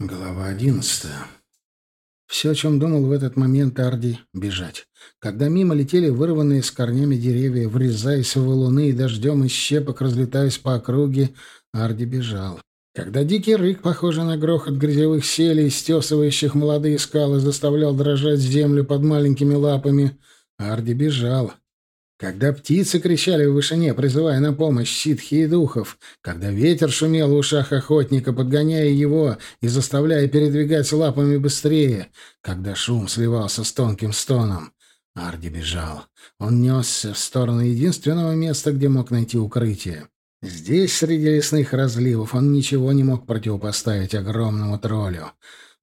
Глава одиннадцатая. Все, о чем думал в этот момент Арди — бежать. Когда мимо летели вырванные с корнями деревья, врезаясь в валуны и дождем из щепок, разлетаясь по округе, Арди бежал. Когда дикий рык, похожий на грохот грязевых селей, стесывающих молодые скалы, заставлял дрожать землю под маленькими лапами, Арди бежал. Когда птицы кричали в вышине, призывая на помощь ситхи и духов, когда ветер шумел в ушах охотника, подгоняя его и заставляя передвигать лапами быстрее, когда шум сливался с тонким стоном, Арди бежал. Он несся в сторону единственного места, где мог найти укрытие. Здесь, среди лесных разливов, он ничего не мог противопоставить огромному троллю.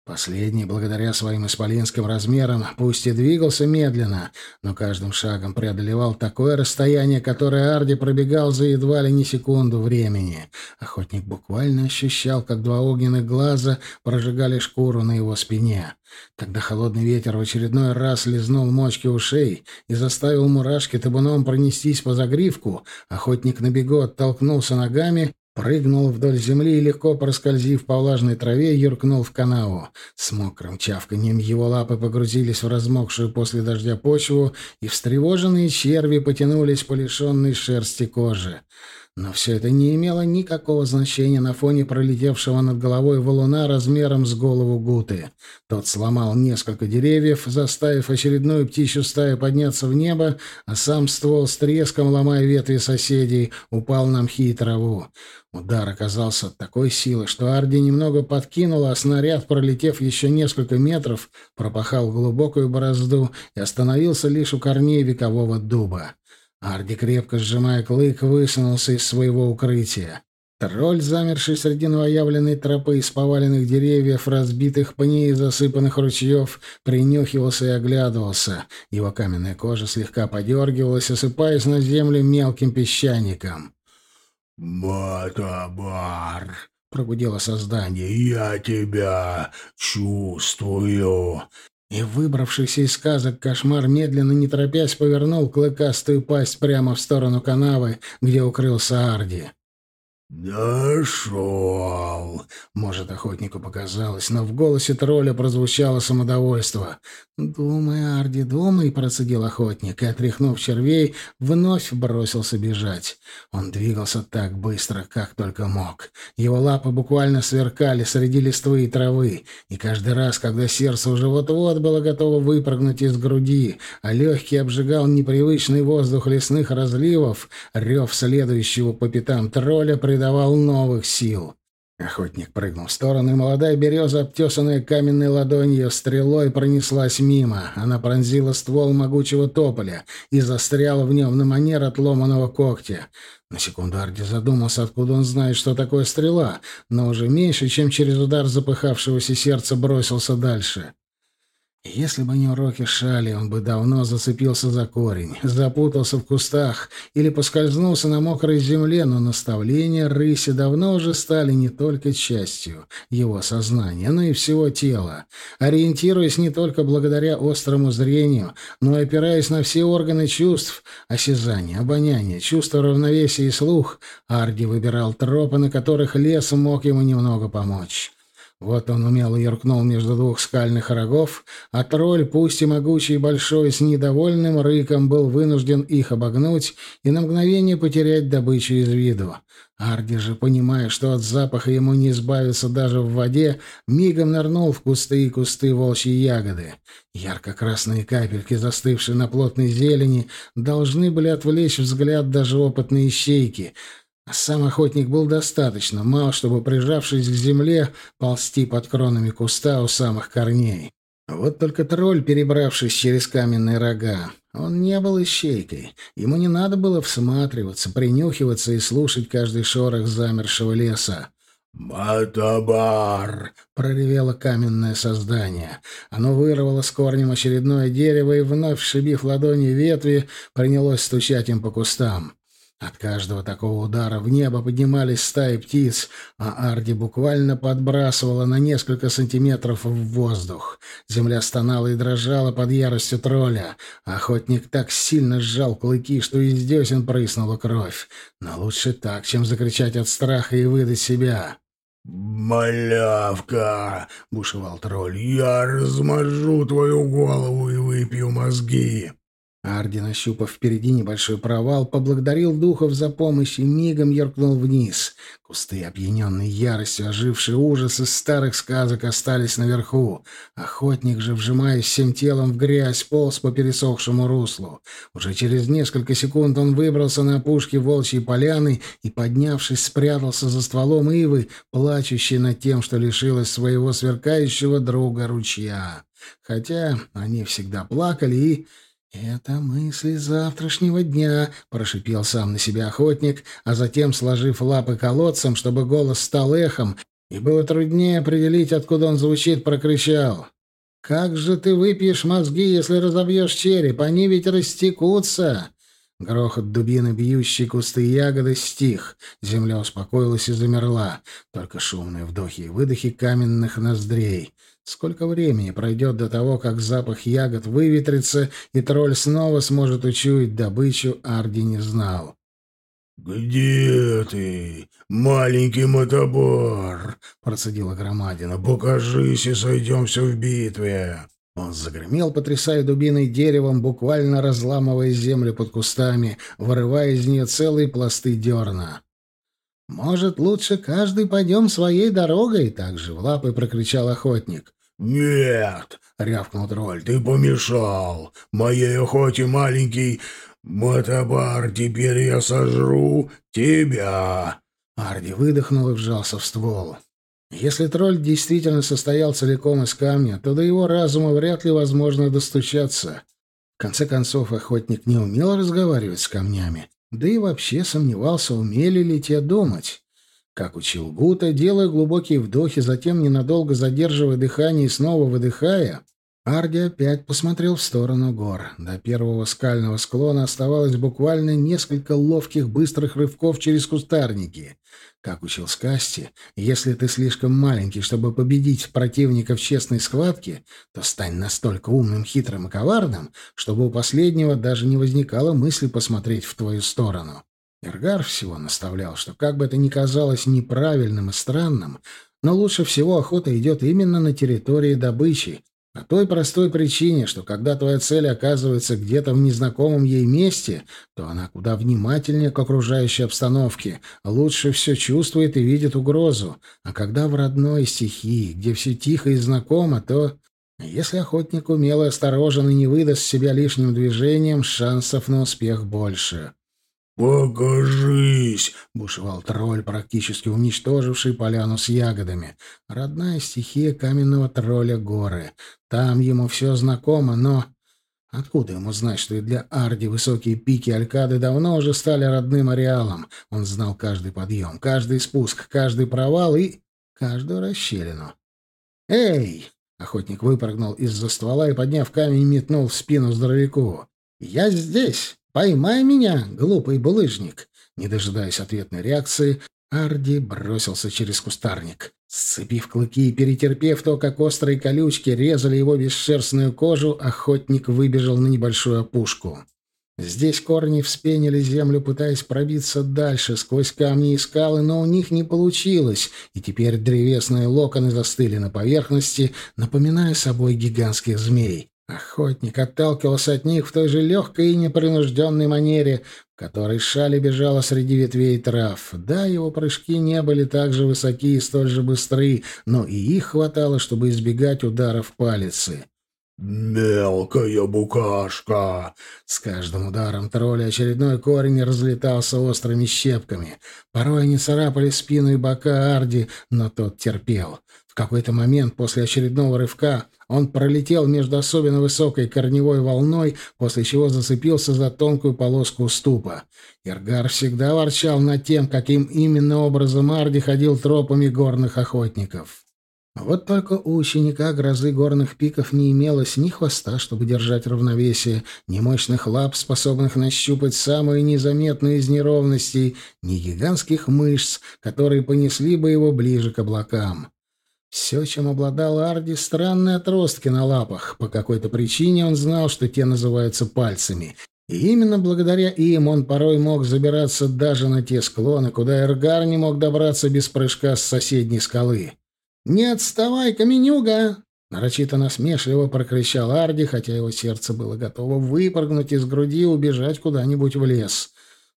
Последний, благодаря своим исполинским размерам, пусть и двигался медленно, но каждым шагом преодолевал такое расстояние, которое Арди пробегал за едва ли не секунду времени. Охотник буквально ощущал, как два огненных глаза прожигали шкуру на его спине. Когда холодный ветер в очередной раз лизнул мочки ушей и заставил мурашки табуном пронестись по загривку, охотник на бегу оттолкнулся ногами Прыгнул вдоль земли и, легко проскользив по влажной траве, юркнул в канаву. С мокрым чавканьем его лапы погрузились в размокшую после дождя почву, и встревоженные черви потянулись по лишенной шерсти кожи. Но все это не имело никакого значения на фоне пролетевшего над головой валуна размером с голову Гуты. Тот сломал несколько деревьев, заставив очередную птичью стаю подняться в небо, а сам ствол с треском, ломая ветви соседей, упал на мхи и траву. Удар оказался такой силы, что Арди немного подкинула, а снаряд, пролетев еще несколько метров, пропахал глубокую борозду и остановился лишь у корней векового дуба. Арди, крепко сжимая клык, высунулся из своего укрытия. Тролль, замерший среди новоявленной тропы из поваленных деревьев, разбитых пней и засыпанных ручьев, принюхивался и оглядывался. Его каменная кожа слегка подергивалась, осыпаясь на землю мелким песчаником. «Батабар!» — пробудило создание. «Я тебя чувствую!» И выбравшийся из сказок кошмар медленно, не торопясь, повернул клыкастую пасть прямо в сторону канавы, где укрылся Арди. «Дошел!» Может, охотнику показалось, но в голосе тролля прозвучало самодовольство. «Думай, Арди, думай!» — процедил охотник, и, отряхнув червей, вновь бросился бежать. Он двигался так быстро, как только мог. Его лапы буквально сверкали среди листвы и травы, и каждый раз, когда сердце уже вот-вот было готово выпрыгнуть из груди, а легкий обжигал непривычный воздух лесных разливов, рев следующего по пятам тролля при придавал новых сил. Охотник прыгнул в сторону, и молодая береза, обтесанная каменной ладонью, стрелой пронеслась мимо. Она пронзила ствол могучего тополя и застряла в нем на манер отломанного когтя. На секунду Арди задумался, откуда он знает, что такое стрела, но уже меньше, чем через удар запыхавшегося сердца, бросился дальше. Если бы не уроки Шали, он бы давно зацепился за корень, запутался в кустах или поскользнулся на мокрой земле, но наставления рыси давно уже стали не только частью его сознания, но и всего тела. Ориентируясь не только благодаря острому зрению, но и опираясь на все органы чувств, осязание, обоняние, чувство равновесия и слух, Арди выбирал тропы, на которых лес мог ему немного помочь. Вот он умело юркнул между двух скальных рогов, а тролль, пусть и могучий и большой, с недовольным рыком был вынужден их обогнуть и на мгновение потерять добычу из виду. Арди же, понимая, что от запаха ему не избавиться даже в воде, мигом нырнул в кусты и кусты волчьей ягоды. Ярко-красные капельки, застывшие на плотной зелени, должны были отвлечь взгляд даже опытные щейки — сам охотник был достаточно мал, чтобы, прижавшись к земле, ползти под кронами куста у самых корней. Вот только тролль, перебравшись через каменные рога, он не был ищейкой. Ему не надо было всматриваться, принюхиваться и слушать каждый шорох замершего леса. «Батабар!» — проревело каменное создание. Оно вырвало с корнем очередное дерево и, вновь шибив ладони ветви, принялось стучать им по кустам. От каждого такого удара в небо поднимались стаи птиц, а Арди буквально подбрасывала на несколько сантиметров в воздух. Земля стонала и дрожала под яростью тролля. Охотник так сильно сжал клыки, что из десен прыснула кровь. Но лучше так, чем закричать от страха и выдать себя. «Малявка!» — бушевал тролль. «Я размажу твою голову и выпью мозги!» Арди, нащупав впереди небольшой провал, поблагодарил духов за помощь и мигом яркнул вниз. Кусты, опьяненные яростью, ожившие ужасы старых сказок, остались наверху. Охотник же, вжимаясь всем телом в грязь, полз по пересохшему руслу. Уже через несколько секунд он выбрался на опушке волчьей поляны и, поднявшись, спрятался за стволом ивы, плачущий над тем, что лишилась своего сверкающего друга ручья. Хотя они всегда плакали и «Это мысли завтрашнего дня», — прошипел сам на себя охотник, а затем, сложив лапы колодцем, чтобы голос стал эхом, и было труднее определить, откуда он звучит, прокричал. «Как же ты выпьешь мозги, если разобьешь череп? Они ведь растекутся!» Грохот дубины, бьющей кусты ягоды, стих. Земля успокоилась и замерла. Только шумные вдохи и выдохи каменных ноздрей. Сколько времени пройдет до того, как запах ягод выветрится, и тролль снова сможет учуять добычу, Арди не знал. «Где ты, маленький мотобар?» — процедила громадина. «Покажись и сойдемся в битве!» Он загремел, потрясая дубиной деревом, буквально разламывая землю под кустами, вырывая из нее целые пласты дерна. «Может, лучше каждый пойдем своей дорогой?» — так же в лапы прокричал охотник. «Нет!» — рявкнул тролль. «Ты помешал! Моей охоте, маленький мотобар, теперь я сожру тебя!» Арди выдохнул и вжался в ствол. Если тролль действительно состоял целиком из камня, то до его разума вряд ли возможно достучаться. В конце концов, охотник не умел разговаривать с камнями, да и вообще сомневался, умели ли те думать. Как учил Гута, делая глубокие вдохи, затем ненадолго задерживая дыхание и снова выдыхая, Арди опять посмотрел в сторону гор. До первого скального склона оставалось буквально несколько ловких быстрых рывков через кустарники. Как учил Скасти, если ты слишком маленький, чтобы победить противника в честной схватке, то стань настолько умным, хитрым и коварным, чтобы у последнего даже не возникало мысли посмотреть в твою сторону. Эргар всего наставлял, что как бы это ни казалось неправильным и странным, но лучше всего охота идет именно на территории добычи, по той простой причине, что когда твоя цель оказывается где-то в незнакомом ей месте, то она куда внимательнее к окружающей обстановке, лучше все чувствует и видит угрозу. А когда в родной стихии, где все тихо и знакомо, то... Если охотник умел и осторожен и не выдаст себя лишним движением, шансов на успех больше. «Покажись!» — бушевал тролль, практически уничтоживший поляну с ягодами. Родная стихия каменного тролля горы. Там ему все знакомо, но... Откуда ему знать, что и для Арди высокие пики Алькады давно уже стали родным ареалом? Он знал каждый подъем, каждый спуск, каждый провал и каждую расщелину. «Эй!» — охотник выпрыгнул из-за ствола и, подняв камень, метнул в спину здоровяку. «Я здесь!» «Поймай меня, глупый булыжник!» Не дожидаясь ответной реакции, Арди бросился через кустарник. Сцепив клыки и перетерпев то, как острые колючки резали его бесшерстную кожу, охотник выбежал на небольшую опушку. Здесь корни вспенили землю, пытаясь пробиться дальше, сквозь камни и скалы, но у них не получилось, и теперь древесные локоны застыли на поверхности, напоминая собой гигантских змей. Охотник отталкивался от них в той же легкой и непринужденной манере, в которой шали бежала среди ветвей трав. Да, его прыжки не были так же высоки и столь же быстры, но и их хватало, чтобы избегать ударов палицы. «Мелкая букашка!» С каждым ударом тролля очередной корень разлетался острыми щепками. Порой они царапали спину и бока Арди, но тот терпел. В какой-то момент после очередного рывка он пролетел между особенно высокой корневой волной, после чего зацепился за тонкую полоску уступа. Иргар всегда ворчал над тем, каким именно образом Арди ходил тропами горных охотников. Вот только у ученика грозы горных пиков не имелось ни хвоста, чтобы держать равновесие, ни мощных лап, способных нащупать самые незаметные из неровностей, ни гигантских мышц, которые понесли бы его ближе к облакам. Все, чем обладал Арди, странные отростки на лапах. По какой-то причине он знал, что те называются пальцами. И именно благодаря им он порой мог забираться даже на те склоны, куда Эргар не мог добраться без прыжка с соседней скалы. «Не отставай, Каменюга!» Нарочито насмешливо прокричал Арди, хотя его сердце было готово выпрыгнуть из груди и убежать куда-нибудь в лес.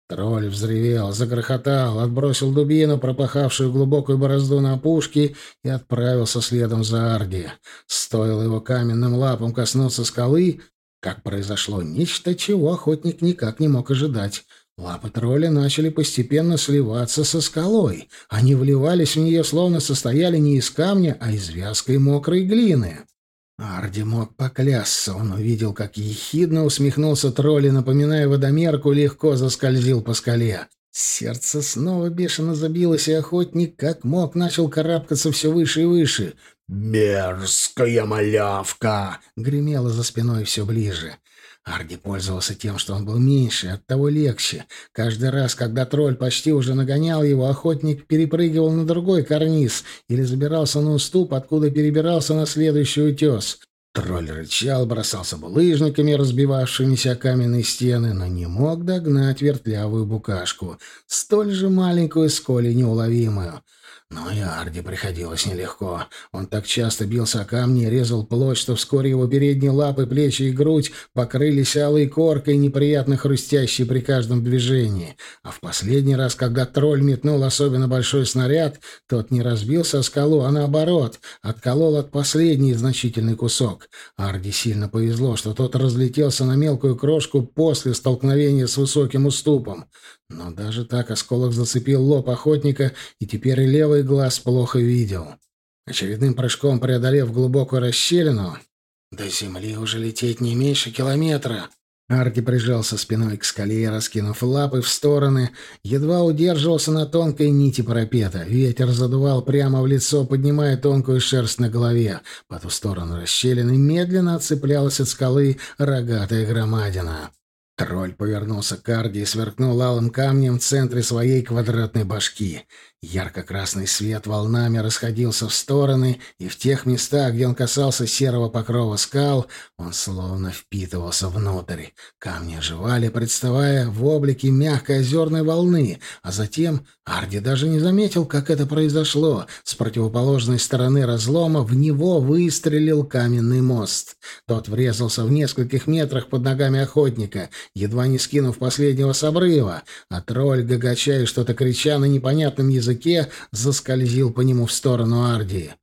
Тролль взревел, загрохотал, отбросил дубину, пропахавшую глубокую борозду на опушке, и отправился следом за Арди. Стоило его каменным лапам коснуться скалы, как произошло нечто, чего охотник никак не мог ожидать. Лапы тролля начали постепенно сливаться со скалой. Они вливались в нее, словно состояли не из камня, а из вязкой мокрой глины. Арди мог поклясться. Он увидел, как ехидно усмехнулся тролль напоминая водомерку, легко заскользил по скале. Сердце снова бешено забилось, и охотник как мог начал карабкаться все выше и выше. «Мерзкая малявка!» — гремело за спиной все ближе. Арди пользовался тем, что он был меньше, оттого легче. Каждый раз, когда тролль почти уже нагонял его, охотник перепрыгивал на другой карниз или забирался на уступ, откуда перебирался на следующий утес. Тролль рычал, бросался булыжниками, разбивавшимися каменные стены, но не мог догнать вертлявую букашку, столь же маленькую, сколь и неуловимую. Но и Арди приходилось нелегко. Он так часто бился о камни и резал плоть, что вскоре его передние лапы, плечи и грудь покрылись алой коркой, неприятно хрустящей при каждом движении. А в последний раз, когда тролль метнул особенно большой снаряд, тот не разбился о скалу, а наоборот, отколол от последний значительный кусок. Арди сильно повезло, что тот разлетелся на мелкую крошку после столкновения с высоким уступом. Но даже так осколок зацепил лоб охотника, и теперь и левый глаз плохо видел. Очередным прыжком преодолев глубокую расщелину, до земли уже лететь не меньше километра. Арки прижался спиной к скале, раскинув лапы в стороны, едва удерживался на тонкой нити парапета. Ветер задувал прямо в лицо, поднимая тонкую шерсть на голове. По ту сторону расщелины медленно отцеплялась от скалы рогатая громадина. Тролль повернулся к Арди и сверкнул алым камнем в центре своей квадратной башки. Ярко-красный свет волнами расходился в стороны, и в тех местах, где он касался серого покрова скал, он словно впитывался внутрь. Камни оживали, представая в облике мягкой озерной волны, а затем Арди даже не заметил, как это произошло. С противоположной стороны разлома в него выстрелил каменный мост. Тот врезался в нескольких метрах под ногами охотника, едва не скинув последнего с обрыва, а тролль, гагача что-то крича на непонятном языке, языке, заскользил по нему в сторону Ардии.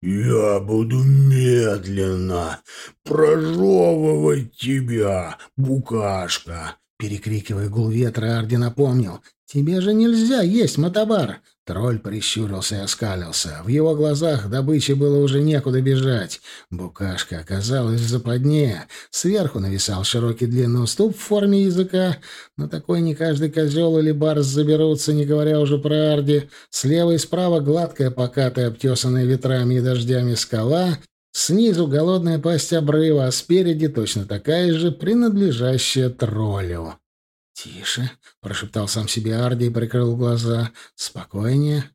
«Я буду медленно прожевывать тебя, букашка!» Перекрикивая гул ветра, Арди напомнил. «Тебе же нельзя есть мотобар!» Тролль прищурился и оскалился. В его глазах добычи было уже некуда бежать. Букашка оказалась в западне. Сверху нависал широкий длинный уступ в форме языка. но такой не каждый козел или барс заберутся, не говоря уже про Арди. Слева и справа гладкая, покатая, обтесанная ветрами и дождями скала. Снизу голодная пасть обрыва, а спереди точно такая же, принадлежащая троллю. «Тише», — прошептал сам себе Арди и прикрыл глаза. «Спокойнее».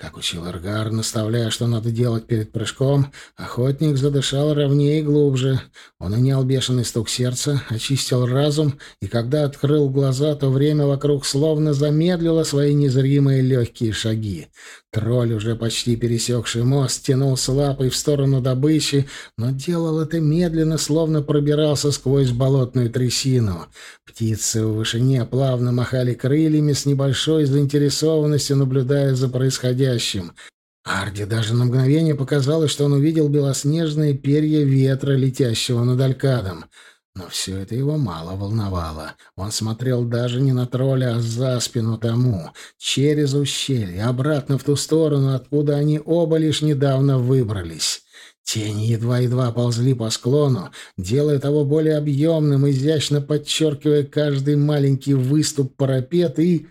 Как учил Эргар, наставляя, что надо делать перед прыжком, охотник задышал ровнее и глубже. Он унял бешеный стук сердца, очистил разум, и когда открыл глаза, то время вокруг словно замедлило свои незримые легкие шаги. Тролль, уже почти пересекший мост, тянулся лапой в сторону добычи, но делал это медленно, словно пробирался сквозь болотную трясину. Птицы в вышине плавно махали крыльями с небольшой заинтересованностью, наблюдая за происходящим. Арди даже на мгновение показалось, что он увидел белоснежные перья ветра, летящего над Алькадом — но все это его мало волновало. Он смотрел даже не на тролля, а за спину тому, через ущелье, обратно в ту сторону, откуда они оба лишь недавно выбрались. Тени едва-едва ползли по склону, делая того более объемным, изящно подчеркивая каждый маленький выступ парапета и...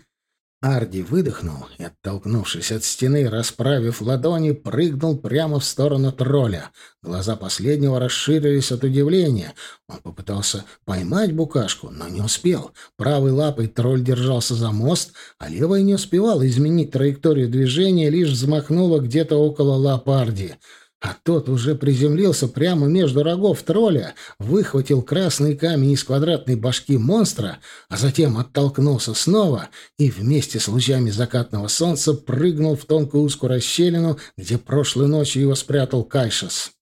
Арди выдохнул и, оттолкнувшись от стены, расправив ладони, прыгнул прямо в сторону тролля. Глаза последнего расширились от удивления. Он попытался поймать букашку, но не успел. Правой лапой тролль держался за мост, а левая не успевала изменить траекторию движения, лишь взмахнула где-то около лап Арди. А тот уже приземлился прямо между рогов тролля, выхватил красный камень из квадратной башки монстра, а затем оттолкнулся снова и вместе с лучами закатного солнца прыгнул в тонкую узкую расщелину, где прошлой ночью его спрятал Кайшес.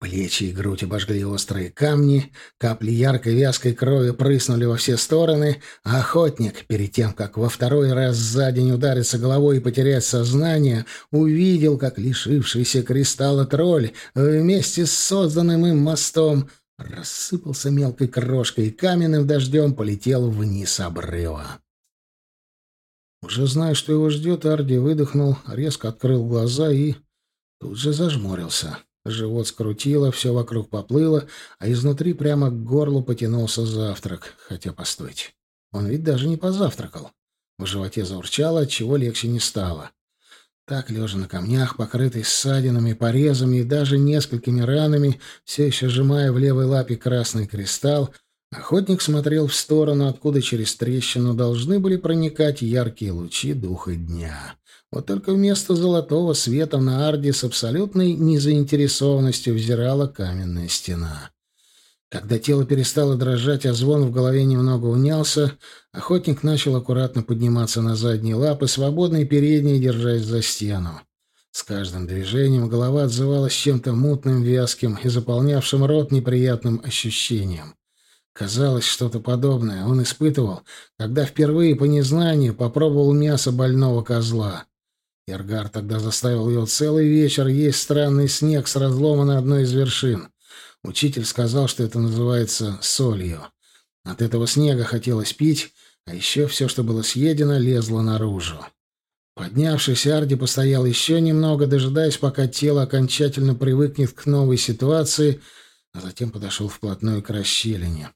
Плечи и грудь обожгли острые камни, капли яркой вязкой крови прыснули во все стороны, а охотник, перед тем, как во второй раз за день удариться головой и потерять сознание, увидел, как лишившийся кристалла тролль вместе с созданным им мостом рассыпался мелкой крошкой и каменным дождем полетел вниз обрыва. Уже зная, что его ждет, Арди выдохнул, резко открыл глаза и тут же зажмурился. Живот скрутило, все вокруг поплыло, а изнутри прямо к горлу потянулся завтрак. Хотя, постойте, он ведь даже не позавтракал. В животе заурчало, отчего легче не стало. Так, лежа на камнях, покрытый ссадинами, порезами и даже несколькими ранами, все еще сжимая в левой лапе красный кристалл, охотник смотрел в сторону, откуда через трещину должны были проникать яркие лучи духа дня. Вот только вместо золотого света на Арде с абсолютной незаинтересованностью взирала каменная стена. Когда тело перестало дрожать, а звон в голове немного унялся, охотник начал аккуратно подниматься на задние лапы, свободно и передние, держась за стену. С каждым движением голова отзывалась чем-то мутным, вязким и заполнявшим рот неприятным ощущением. Казалось, что-то подобное он испытывал, когда впервые по незнанию попробовал мясо больного козла. Иргар тогда заставил его целый вечер есть странный снег с разломанной одной из вершин. Учитель сказал, что это называется солью. От этого снега хотелось пить, а еще все, что было съедено, лезло наружу. Поднявшись, Арди постоял еще немного, дожидаясь, пока тело окончательно привыкнет к новой ситуации, а затем подошел вплотную к расщелине.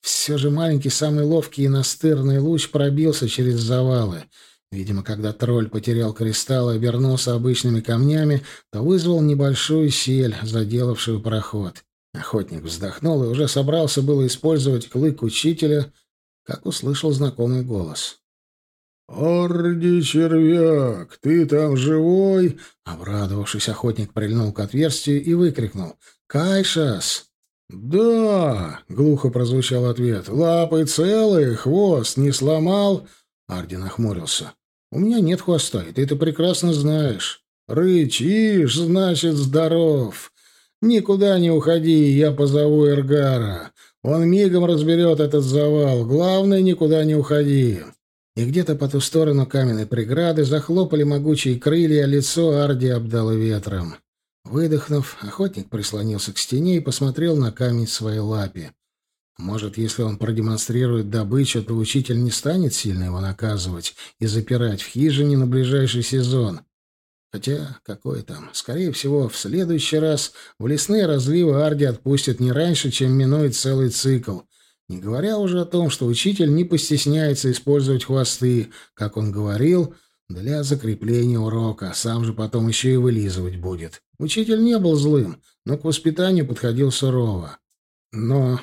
Все же маленький, самый ловкий и настырный луч пробился через завалы — Видимо, когда тролль потерял кристалл и обернулся обычными камнями, то вызвал небольшую сель, заделавшую проход. Охотник вздохнул и уже собрался было использовать клык учителя, как услышал знакомый голос. «Орди, червяк, ты там живой?» Обрадовавшись, охотник прильнул к отверстию и выкрикнул. «Кайшас!» «Да!» — глухо прозвучал ответ. «Лапы целые, хвост не сломал?» Арди нахмурился. У меня нет хвоста, и ты это прекрасно знаешь. Рычишь, значит, здоров. Никуда не уходи, я позову Эргара. Он мигом разберет этот завал. Главное, никуда не уходи. И где-то по ту сторону каменной преграды захлопали могучие крылья, а лицо Арди обдало ветром. Выдохнув, охотник прислонился к стене и посмотрел на камень своей лапе. Может, если он продемонстрирует добычу, то учитель не станет сильно его наказывать и запирать в хижине на ближайший сезон. Хотя, какой там, скорее всего, в следующий раз в лесные разливы Арди отпустят не раньше, чем минует целый цикл. Не говоря уже о том, что учитель не постесняется использовать хвосты, как он говорил, для закрепления урока, сам же потом еще и вылизывать будет. Учитель не был злым, но к воспитанию подходил сурово. Но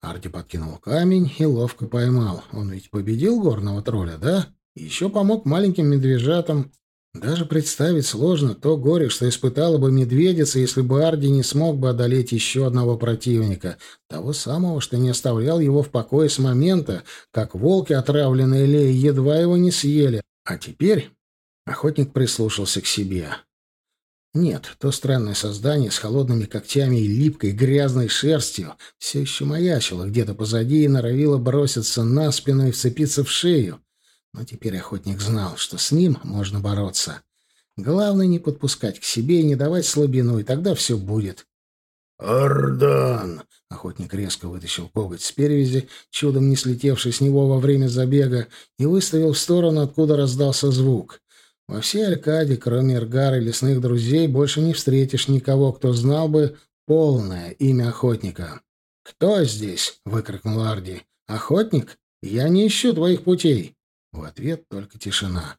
Арти подкинул камень и ловко поймал. Он ведь победил горного тролля, да? Еще помог маленьким медвежатам. Даже представить сложно то горе, что испытала бы медведица, если бы Арди не смог бы одолеть еще одного противника, того самого, что не оставлял его в покое с момента, как волки, отравленные Леей, едва его не съели. А теперь охотник прислушался к себе. Нет, то странное создание с холодными когтями и липкой грязной шерстью все еще маячило где-то позади и норовило броситься на спину и вцепиться в шею. Но теперь охотник знал, что с ним можно бороться. Главное не подпускать к себе и не давать слабину, и тогда все будет. «Ардан!» — охотник резко вытащил коготь с перевязи, чудом не слетевший с него во время забега, и выставил в сторону, откуда раздался звук. Во всей Алькаде, кроме Эргара и лесных друзей, больше не встретишь никого, кто знал бы полное имя охотника. «Кто здесь?» — выкрикнул Арди. «Охотник? Я не ищу твоих путей». В ответ только тишина.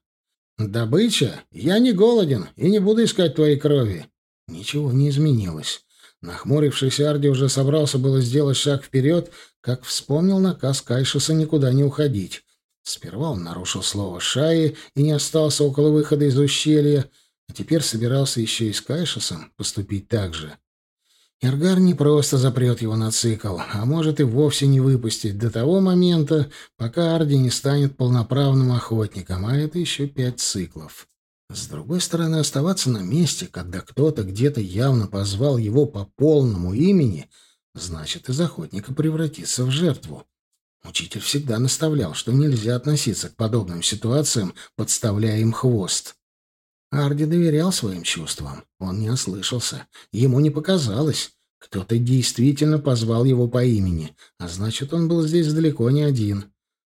«Добыча? Я не голоден и не буду искать твоей крови». Ничего не изменилось. Нахмурившийся Арди уже собрался было сделать шаг вперед, как вспомнил наказ Кайшиса никуда не уходить. Сперва он нарушил слово Шаи и не остался около выхода из ущелья, а теперь собирался еще и с Кайшесом поступить так же. Иргар не просто запрет его на цикл, а может и вовсе не выпустить до того момента, пока Арди не станет полноправным охотником, а это еще пять циклов. С другой стороны, оставаться на месте, когда кто-то где-то явно позвал его по полному имени, значит из охотника превратиться в жертву. Учитель всегда наставлял, что нельзя относиться к подобным ситуациям, подставляя им хвост. Арди доверял своим чувствам. Он не ослышался. Ему не показалось. Кто-то действительно позвал его по имени, а значит, он был здесь далеко не один.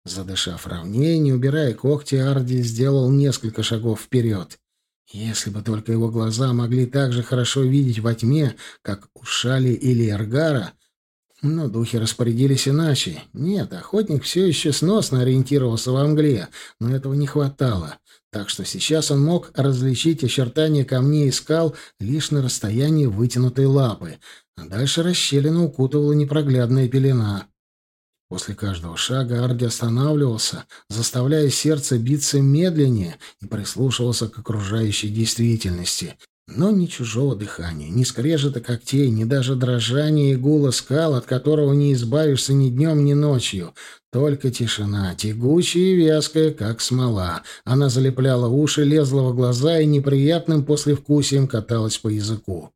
Задышав ровнее, не убирая когти, Арди сделал несколько шагов вперед. Если бы только его глаза могли так же хорошо видеть во тьме, как у Шали или Эргара, но духи распорядились иначе. Нет, охотник все еще сносно ориентировался во мгле, но этого не хватало так что сейчас он мог различить очертания камней и скал лишь на расстоянии вытянутой лапы, а дальше расщелину укутывала непроглядная пелена. После каждого шага Арди останавливался, заставляя сердце биться медленнее и прислушивался к окружающей действительности, но ни чужого дыхания, ни скрежета когтей, ни даже дрожания и гула скал, от которого не избавишься ни днем, ни ночью. Только тишина, тягучая и вязкая, как смола. Она залепляла уши, лезла в глаза и неприятным послевкусием каталась по языку.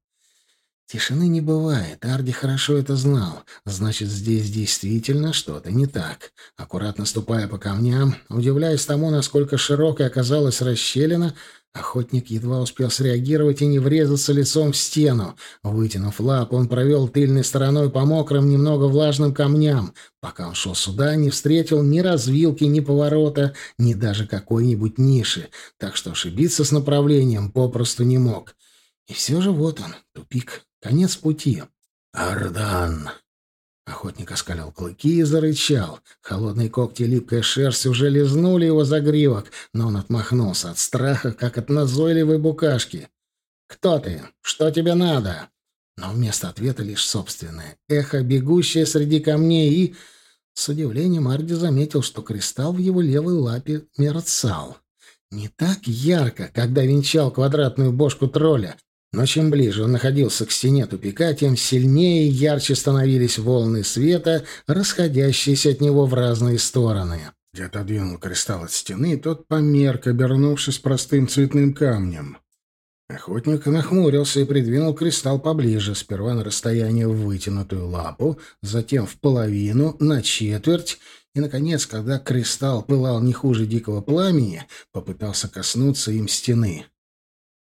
Тишины не бывает, Арди хорошо это знал. Значит, здесь действительно что-то не так. Аккуратно ступая по камням, удивляясь тому, насколько широкой оказалась расщелина, Охотник едва успел среагировать и не врезаться лицом в стену. Вытянув лап, он провел тыльной стороной по мокрым, немного влажным камням. Пока он шел сюда, не встретил ни развилки, ни поворота, ни даже какой-нибудь ниши, так что ошибиться с направлением попросту не мог. И все же вот он, тупик, конец пути. «Ардан!» Охотник оскалил клыки и зарычал. Холодные когти и липкая шерсть уже лизнули его загривок, но он отмахнулся от страха, как от назойливой букашки. «Кто ты? Что тебе надо?» Но вместо ответа лишь собственное. Эхо, бегущее среди камней, и... С удивлением Арди заметил, что кристалл в его левой лапе мерцал. Не так ярко, когда венчал квадратную бошку тролля, но чем ближе он находился к стене тупика, тем сильнее и ярче становились волны света, расходящиеся от него в разные стороны. Я отодвинул кристалл от стены, и тот померк, обернувшись простым цветным камнем. Охотник нахмурился и придвинул кристалл поближе, сперва на расстояние в вытянутую лапу, затем в половину, на четверть, и, наконец, когда кристалл пылал не хуже дикого пламени, попытался коснуться им стены.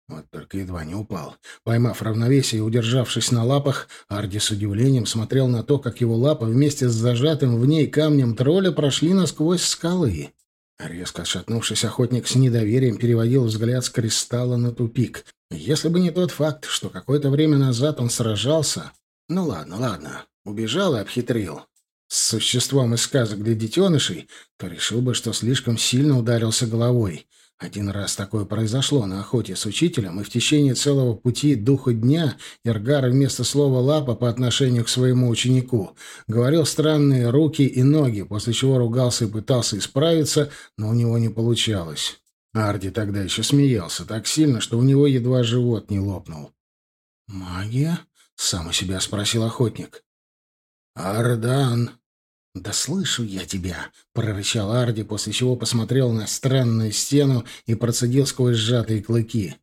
Вот только едва не упал. Поймав равновесие и удержавшись на лапах, Арди с удивлением смотрел на то, как его лапы вместе с зажатым в ней камнем тролля прошли насквозь скалы. Резко отшатнувшись, охотник с недоверием переводил взгляд с кристалла на тупик. Если бы не тот факт, что какое-то время назад он сражался... Ну ладно, ладно, убежал и обхитрил. С существом из сказок для детенышей, то решил бы, что слишком сильно ударился головой. Один раз такое произошло на охоте с учителем, и в течение целого пути духа дня Иргар вместо слова «лапа» по отношению к своему ученику говорил странные руки и ноги, после чего ругался и пытался исправиться, но у него не получалось. Арди тогда еще смеялся так сильно, что у него едва живот не лопнул. «Магия?» — сам у себя спросил охотник. «Ардан», «Да слышу я тебя!» — прорычал Арди, после чего посмотрел на странную стену и процедил сквозь сжатые клыки.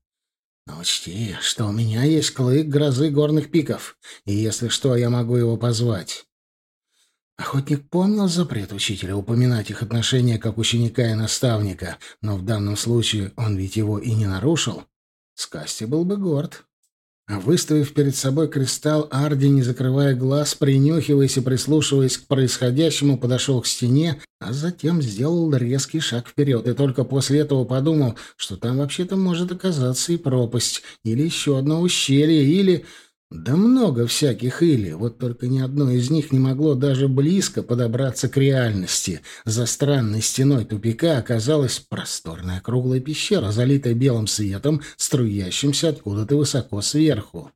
«Но учти, что у меня есть клык грозы горных пиков, и если что, я могу его позвать». Охотник помнил запрет учителя упоминать их отношения как ученика и наставника, но в данном случае он ведь его и не нарушил. Скасти был бы горд. А выставив перед собой кристалл, Арди, не закрывая глаз, принюхиваясь и прислушиваясь к происходящему, подошел к стене, а затем сделал резкий шаг вперед, и только после этого подумал, что там вообще-то может оказаться и пропасть, или еще одно ущелье, или... Да много всяких «или», вот только ни одно из них не могло даже близко подобраться к реальности. За странной стеной тупика оказалась просторная круглая пещера, залитая белым светом, струящимся откуда-то высоко сверху.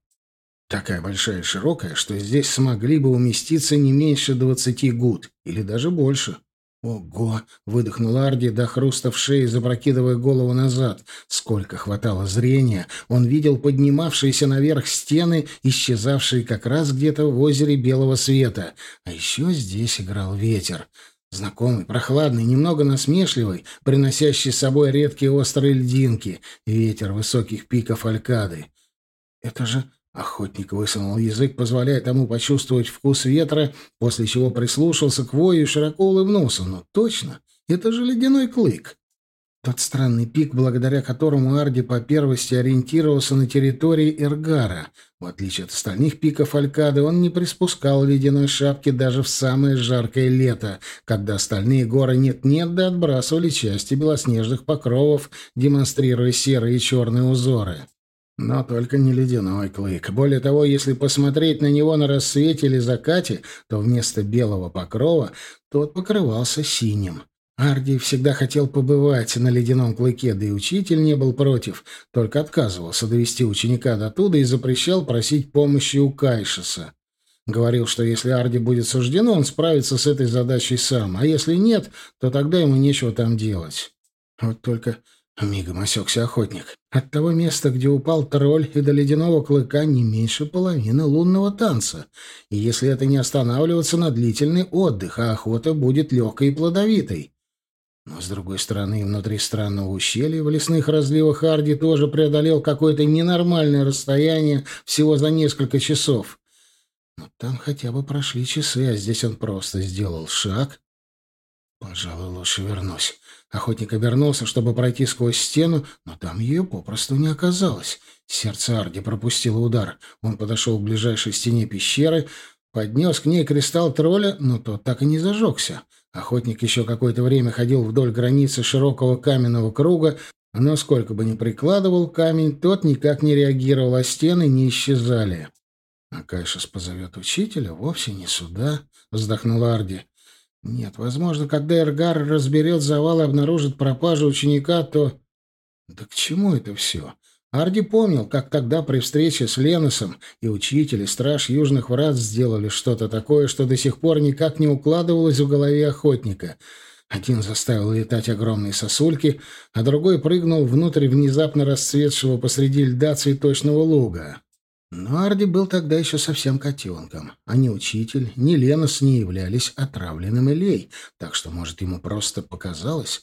Такая большая и широкая, что здесь смогли бы уместиться не меньше двадцати гуд, или даже больше. «Ого!» — выдохнул Арди до хруста в шее, запрокидывая голову назад. Сколько хватало зрения! Он видел поднимавшиеся наверх стены, исчезавшие как раз где-то в озере белого света. А еще здесь играл ветер. Знакомый, прохладный, немного насмешливый, приносящий с собой редкие острые льдинки, ветер высоких пиков Алькады. «Это же Охотник высунул язык, позволяя тому почувствовать вкус ветра, после чего прислушался к вою и широко улыбнулся. «Ну, точно! Это же ледяной клык!» Тот странный пик, благодаря которому Арди по первости ориентировался на территории Эргара. В отличие от остальных пиков Алькады, он не приспускал ледяной шапки даже в самое жаркое лето, когда остальные горы нет-нет да отбрасывали части белоснежных покровов, демонстрируя серые и черные узоры. Но только не ледяной клык. Более того, если посмотреть на него на рассвете или закате, то вместо белого покрова тот покрывался синим. Арди всегда хотел побывать на ледяном клыке, да и учитель не был против, только отказывался довести ученика до туда и запрещал просить помощи у Кайшеса. Говорил, что если Арди будет суждено, он справится с этой задачей сам, а если нет, то тогда ему нечего там делать. Вот только Мигом осекся охотник. От того места, где упал тролль, и до ледяного клыка не меньше половины лунного танца. И если это не останавливаться на длительный отдых, а охота будет легкой и плодовитой. Но, с другой стороны, внутри странного ущелья в лесных разливах Арди тоже преодолел какое-то ненормальное расстояние всего за несколько часов. Но там хотя бы прошли часы, а здесь он просто сделал шаг. Пожалуй, лучше вернусь. Охотник обернулся, чтобы пройти сквозь стену, но там ее попросту не оказалось. Сердце Арди пропустило удар. Он подошел к ближайшей стене пещеры, поднес к ней кристалл тролля, но тот так и не зажегся. Охотник еще какое-то время ходил вдоль границы широкого каменного круга, но сколько бы ни прикладывал камень, тот никак не реагировал, а стены не исчезали. «А Кайшес позовет учителя? Вовсе не сюда», — вздохнул Арди. Нет, возможно, когда Эргар разберет завал и обнаружит пропажу ученика, то... Да к чему это все? Арди помнил, как тогда при встрече с Леносом и учитель, и страж Южных Врат сделали что-то такое, что до сих пор никак не укладывалось в голове охотника. Один заставил летать огромные сосульки, а другой прыгнул внутрь внезапно расцветшего посреди льда цветочного луга. Но Арди был тогда еще совсем котенком, а ни учитель, ни Ленос не являлись отравленным Илей, так что, может, ему просто показалось.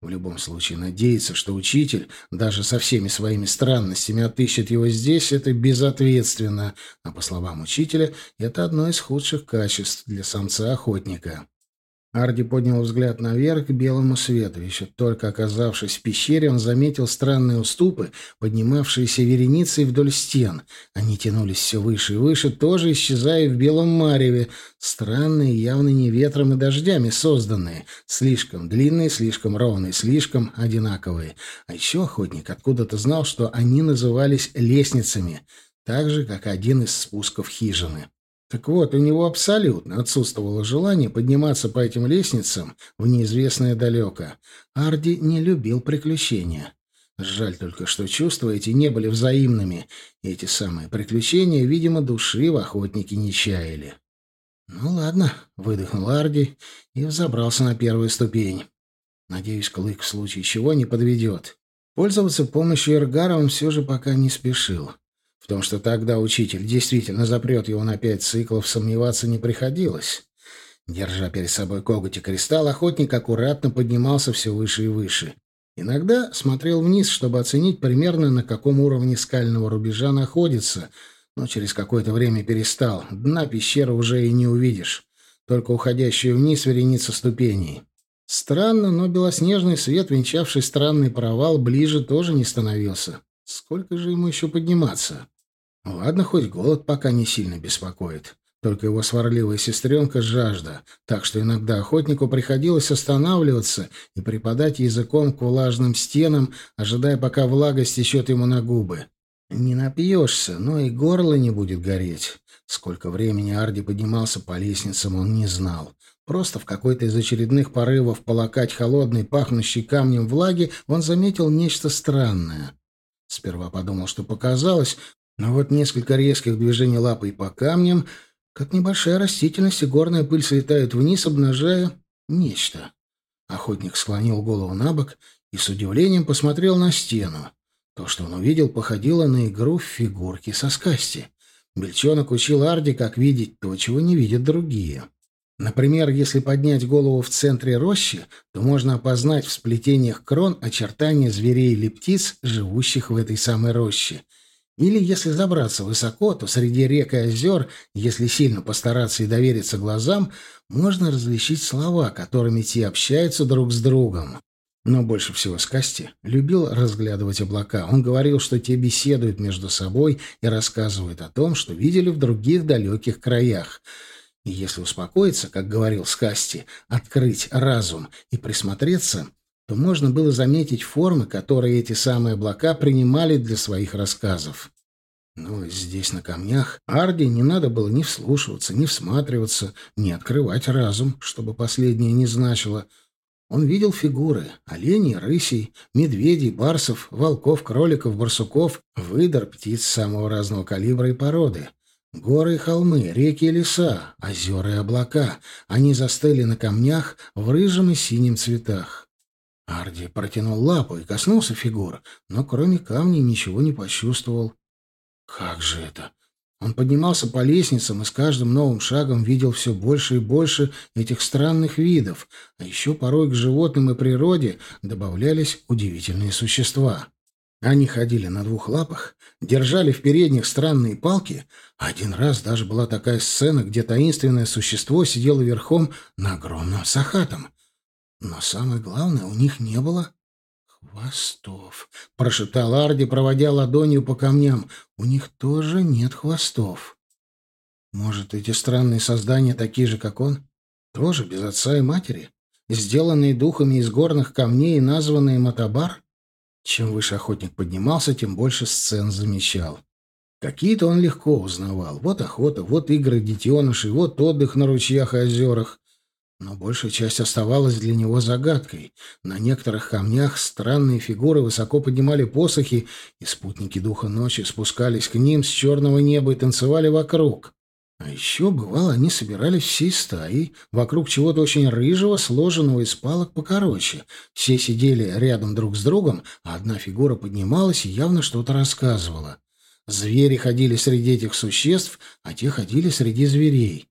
В любом случае, надеяться, что учитель, даже со всеми своими странностями, отыщет его здесь, это безответственно, а, по словам учителя, это одно из худших качеств для самца-охотника. Арди поднял взгляд наверх к белому свету. Еще только оказавшись в пещере, он заметил странные уступы, поднимавшиеся вереницей вдоль стен. Они тянулись все выше и выше, тоже исчезая в белом мареве. Странные, явно не ветром и дождями созданные. Слишком длинные, слишком ровные, слишком одинаковые. А еще охотник откуда-то знал, что они назывались лестницами, так же, как один из спусков хижины. Так вот, у него абсолютно отсутствовало желание подниматься по этим лестницам в неизвестное далеко. Арди не любил приключения. Жаль только, что чувства эти не были взаимными. Эти самые приключения, видимо, души в охотнике не чаяли. «Ну ладно», — выдохнул Арди и взобрался на первую ступень. Надеюсь, Клык в случае чего не подведет. Пользоваться помощью Эргара он все же пока не спешил. В том, что тогда учитель действительно запрет его на пять циклов, сомневаться не приходилось. Держа перед собой коготь и кристалл, охотник аккуратно поднимался все выше и выше. Иногда смотрел вниз, чтобы оценить примерно, на каком уровне скального рубежа находится, но через какое-то время перестал. Дна пещеры уже и не увидишь. Только уходящую вниз вереница ступеней. Странно, но белоснежный свет, венчавший странный провал, ближе тоже не становился. Сколько же ему еще подниматься? Ладно, хоть голод пока не сильно беспокоит. Только его сварливая сестренка — жажда, так что иногда охотнику приходилось останавливаться и припадать языком к влажным стенам, ожидая, пока влага стечет ему на губы. Не напьешься, но и горло не будет гореть. Сколько времени Арди поднимался по лестницам, он не знал. Просто в какой-то из очередных порывов полакать холодной, пахнущей камнем влаги, он заметил нечто странное. Сперва подумал, что показалось, но вот несколько резких движений лапой по камням, как небольшая растительность и горная пыль слетают вниз, обнажая нечто. Охотник склонил голову на бок и с удивлением посмотрел на стену. То, что он увидел, походило на игру в фигурки со скасти. Бельчонок учил Арди, как видеть то, чего не видят другие. Например, если поднять голову в центре рощи, то можно опознать в сплетениях крон очертания зверей или птиц, живущих в этой самой роще. Или если забраться высоко, то среди рек и озер, если сильно постараться и довериться глазам, можно различить слова, которыми те общаются друг с другом. Но больше всего Скасти любил разглядывать облака. Он говорил, что те беседуют между собой и рассказывают о том, что видели в других далеких краях. И если успокоиться, как говорил Скасти, открыть разум и присмотреться, то можно было заметить формы, которые эти самые облака принимали для своих рассказов. Но здесь, на камнях, Арди не надо было ни вслушиваться, ни всматриваться, ни открывать разум, чтобы последнее не значило — он видел фигуры — оленей, рысей, медведей, барсов, волков, кроликов, барсуков, выдор, птиц самого разного калибра и породы. Горы и холмы, реки и леса, озера и облака. Они застыли на камнях в рыжем и синем цветах. Арди протянул лапу и коснулся фигур, но кроме камней ничего не почувствовал. Как же это? Он поднимался по лестницам и с каждым новым шагом видел все больше и больше этих странных видов, а еще порой к животным и природе добавлялись удивительные существа. Они ходили на двух лапах, держали в передних странные палки, один раз даже была такая сцена, где таинственное существо сидело верхом на огромном сахатом. Но самое главное, у них не было «Хвостов», — прошептал Арди, проводя ладонью по камням. «У них тоже нет хвостов». «Может, эти странные создания такие же, как он? Тоже без отца и матери? Сделанные духами из горных камней и названные Матабар?» Чем выше охотник поднимался, тем больше сцен замечал. Какие-то он легко узнавал. Вот охота, вот игры детенышей, вот отдых на ручьях и озерах. Но большая часть оставалась для него загадкой. На некоторых камнях странные фигуры высоко поднимали посохи, и спутники духа ночи спускались к ним с черного неба и танцевали вокруг. А еще, бывало, они собирались всей стаей вокруг чего-то очень рыжего, сложенного из палок покороче. Все сидели рядом друг с другом, а одна фигура поднималась и явно что-то рассказывала. Звери ходили среди этих существ, а те ходили среди зверей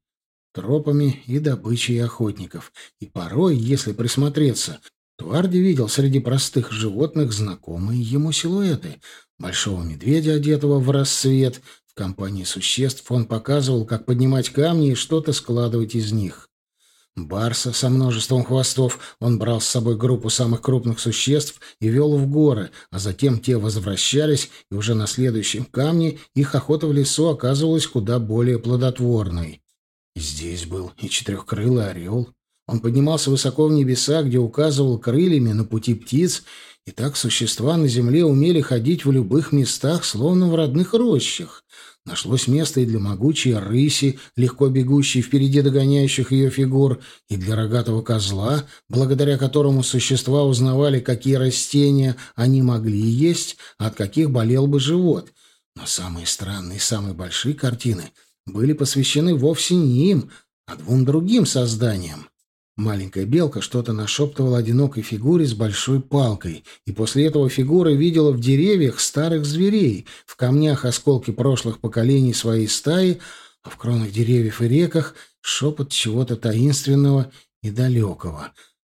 тропами и добычей охотников. И порой, если присмотреться, Тварди видел среди простых животных знакомые ему силуэты. Большого медведя, одетого в рассвет, в компании существ он показывал, как поднимать камни и что-то складывать из них. Барса со множеством хвостов он брал с собой группу самых крупных существ и вел в горы, а затем те возвращались, и уже на следующем камне их охота в лесу оказывалась куда более плодотворной. Здесь был и четырехкрылый орел. Он поднимался высоко в небеса, где указывал крыльями на пути птиц, и так существа на земле умели ходить в любых местах, словно в родных рощах. Нашлось место и для могучей рыси, легко бегущей впереди догоняющих ее фигур, и для рогатого козла, благодаря которому существа узнавали, какие растения они могли есть, от каких болел бы живот. Но самые странные и самые большие картины — были посвящены вовсе не им, а двум другим созданиям. Маленькая белка что-то нашептывала одинокой фигуре с большой палкой, и после этого фигура видела в деревьях старых зверей, в камнях осколки прошлых поколений своей стаи, а в кронах деревьев и реках шепот чего-то таинственного и далекого.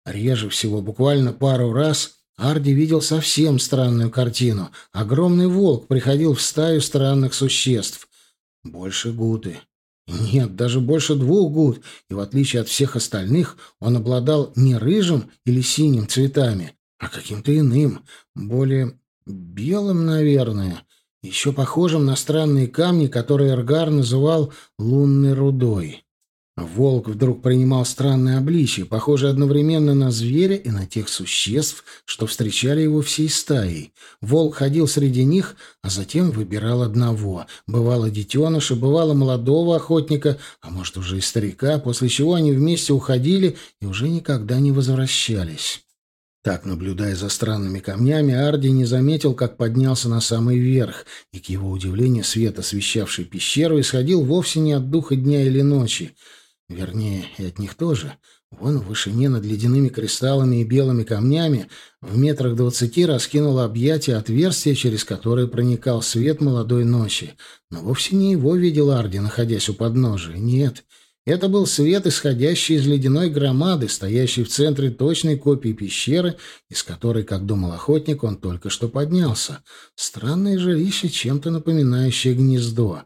Реже всего, буквально пару раз, Арди видел совсем странную картину. Огромный волк приходил в стаю странных существ. Больше Гуты. Нет, даже больше двух гуд, и в отличие от всех остальных, он обладал не рыжим или синим цветами, а каким-то иным, более белым, наверное, еще похожим на странные камни, которые Эргар называл лунной рудой. Волк вдруг принимал странное обличие, похожее одновременно на зверя и на тех существ, что встречали его всей стаей. Волк ходил среди них, а затем выбирал одного. Бывало детеныша, бывало молодого охотника, а может уже и старика, после чего они вместе уходили и уже никогда не возвращались. Так, наблюдая за странными камнями, Арди не заметил, как поднялся на самый верх, и, к его удивлению, свет, освещавший пещеру, исходил вовсе не от духа дня или ночи, Вернее, и от них тоже. Вон в вышине над ледяными кристаллами и белыми камнями в метрах двадцати раскинуло объятие отверстия, через которое проникал свет молодой ночи. Но вовсе не его видел Арди, находясь у подножия. Нет, это был свет, исходящий из ледяной громады, стоящей в центре точной копии пещеры, из которой, как думал охотник, он только что поднялся. Странное жилище, чем-то напоминающее гнездо.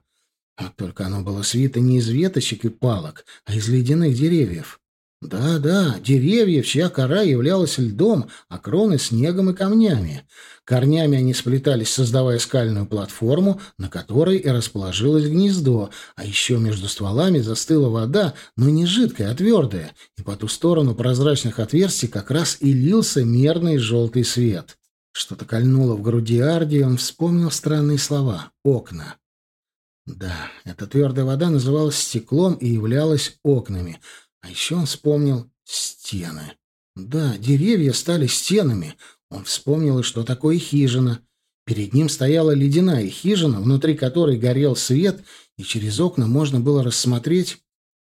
А только оно было свито не из веточек и палок, а из ледяных деревьев. Да-да, деревья, чья кора являлась льдом, а кроны — снегом и камнями. Корнями они сплетались, создавая скальную платформу, на которой и расположилось гнездо, а еще между стволами застыла вода, но не жидкая, а твердая, и по ту сторону прозрачных отверстий как раз и лился мерный желтый свет. Что-то кольнуло в груди Арди, он вспомнил странные слова «окна». Да, эта твердая вода называлась стеклом и являлась окнами — а еще он вспомнил стены. Да, деревья стали стенами. Он вспомнил, что такое хижина. Перед ним стояла ледяная хижина, внутри которой горел свет, и через окна можно было рассмотреть,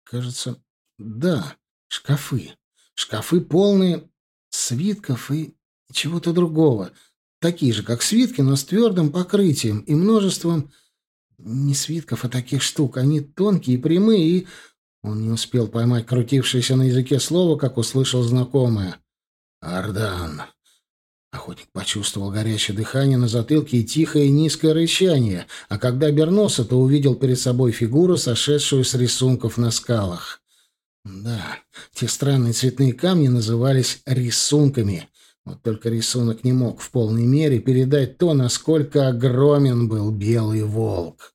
кажется, да, шкафы. Шкафы полные свитков и чего-то другого. Такие же, как свитки, но с твердым покрытием и множеством не свитков, а таких штук. Они тонкие и прямые, и он не успел поймать крутившееся на языке слово, как услышал знакомое. «Ардан». Охотник почувствовал горячее дыхание на затылке и тихое низкое рычание, а когда обернулся, то увидел перед собой фигуру, сошедшую с рисунков на скалах. Да, те странные цветные камни назывались рисунками. Вот только рисунок не мог в полной мере передать то, насколько огромен был белый волк.